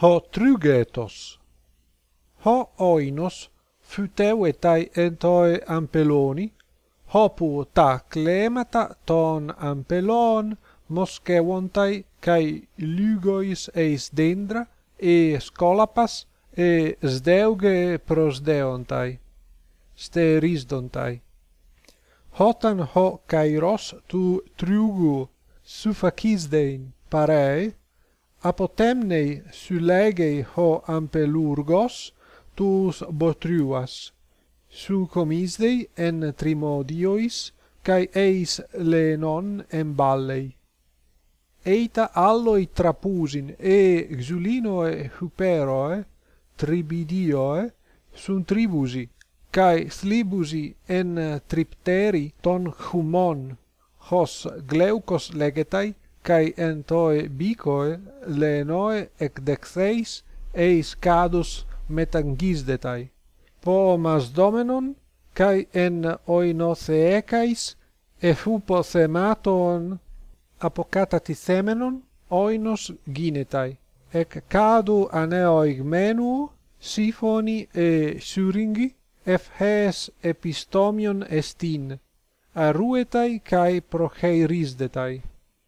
ho trugetos. ho oinos phyteu etai entoi ampeloni, hopu ta clemata ton ampelon moskevontai kai lugois eis dendra e scolapas e sdeuge prosdeontai sterisdontai hotan ho kairos tu triugu sufacisdein parei apotemnei sulegei ho ampelurgos tus botruas su comisdei en trimodiois kai eis lenon en ballei. Eita alloi trapusin e xulino e huperoe tribidioe sun tribusi kai slibusi en tripteri ton humon hos gleucos legetai kai entoi bicoi lenoi ec dexeis eis cadus metangisdetai pomas domenon kai en oinotheecais fupo thematon apocatati themenon oinos ginetai. Ec cadu aneoigmenu sifoni e syringi ephes epistomion estin aruetai kai procheirisdetai